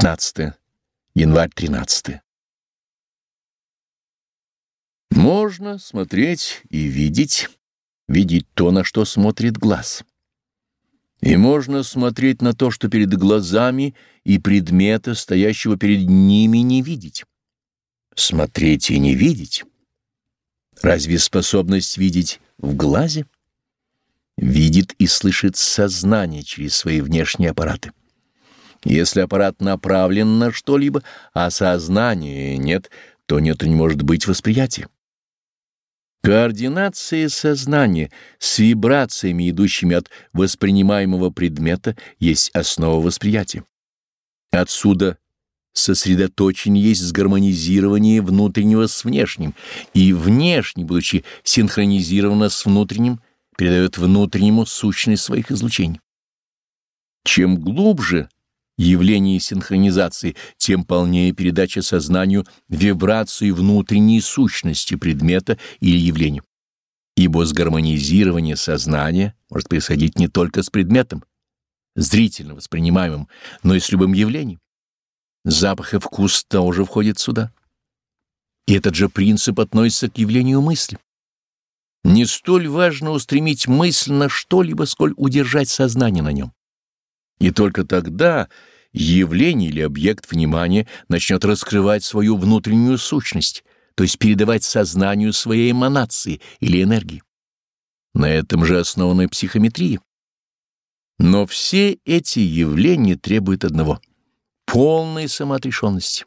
15. Январь 13. Можно смотреть и видеть, видеть то, на что смотрит глаз. И можно смотреть на то, что перед глазами, и предмета, стоящего перед ними, не видеть. Смотреть и не видеть. Разве способность видеть в глазе? Видит и слышит сознание через свои внешние аппараты. Если аппарат направлен на что-либо, а сознания нет, то нет и не может быть восприятия. Координация сознания с вибрациями, идущими от воспринимаемого предмета, есть основа восприятия. Отсюда сосредоточение есть сгармонизирование внутреннего с внешним, и внешне, будучи синхронизировано с внутренним, передает внутреннему сущность своих излучений. Чем глубже явлении синхронизации, тем полнее передача сознанию вибрации внутренней сущности предмета или явления. Ибо сгармонизирование сознания может происходить не только с предметом, зрительно воспринимаемым, но и с любым явлением. Запах и вкус тоже входят сюда. И этот же принцип относится к явлению мысли. Не столь важно устремить мысль на что-либо, сколь удержать сознание на нем. И только тогда явление или объект внимания начнет раскрывать свою внутреннюю сущность, то есть передавать сознанию своей эманации или энергии. На этом же основана психометрия. Но все эти явления требуют одного — полной самоотрешенности.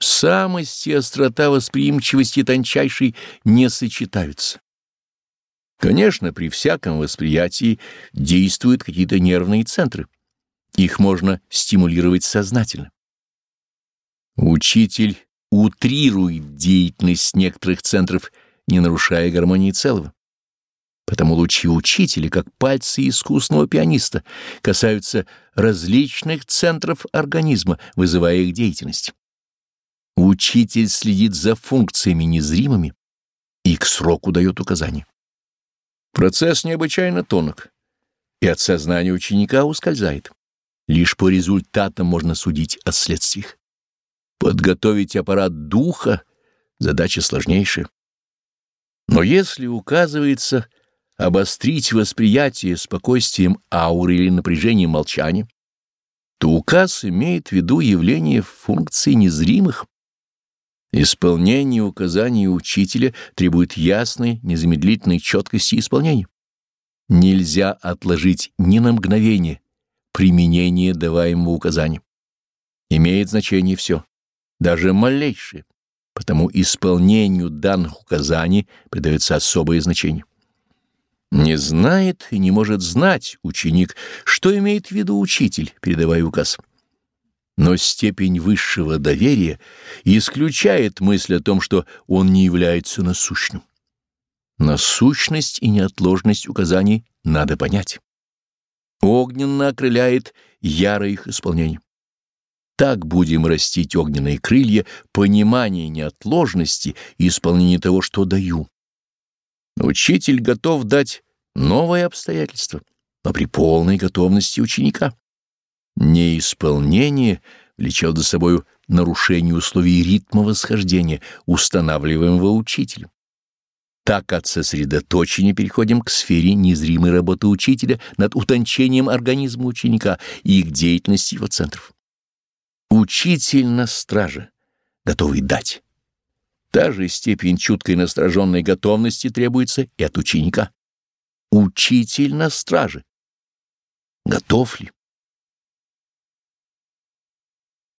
Самость и острота восприимчивости тончайшей не сочетаются. Конечно, при всяком восприятии действуют какие-то нервные центры. Их можно стимулировать сознательно. Учитель утрирует деятельность некоторых центров, не нарушая гармонии целого. Потому лучи учителя, как пальцы искусного пианиста, касаются различных центров организма, вызывая их деятельность. Учитель следит за функциями незримыми и к сроку дает указания. Процесс необычайно тонок, и от сознания ученика ускользает. Лишь по результатам можно судить о следствиях. Подготовить аппарат духа — задача сложнейшая. Но если указывается обострить восприятие спокойствием ауры или напряжением молчания, то указ имеет в виду явление функций незримых, Исполнение указаний учителя требует ясной, незамедлительной четкости исполнения. Нельзя отложить ни на мгновение применение даваемого указания. Имеет значение все, даже малейшее, потому исполнению данных указаний придается особое значение. Не знает и не может знать ученик, что имеет в виду учитель, передавая указ но степень высшего доверия исключает мысль о том, что он не является насущным. Насущность и неотложность указаний надо понять. Огненно окрыляет яро их исполнение. Так будем растить огненные крылья понимания неотложности и исполнения того, что даю. Учитель готов дать новое обстоятельство, но при полной готовности ученика. Неисполнение влечет за собою нарушение условий ритма восхождения, устанавливаемого учителем. Так от сосредоточения переходим к сфере незримой работы учителя над утончением организма ученика и к деятельности его центров. Учитель на страже, готовый дать. Та же степень чуткой настороженной готовности требуется и от ученика. Учитель на страже. Готов ли?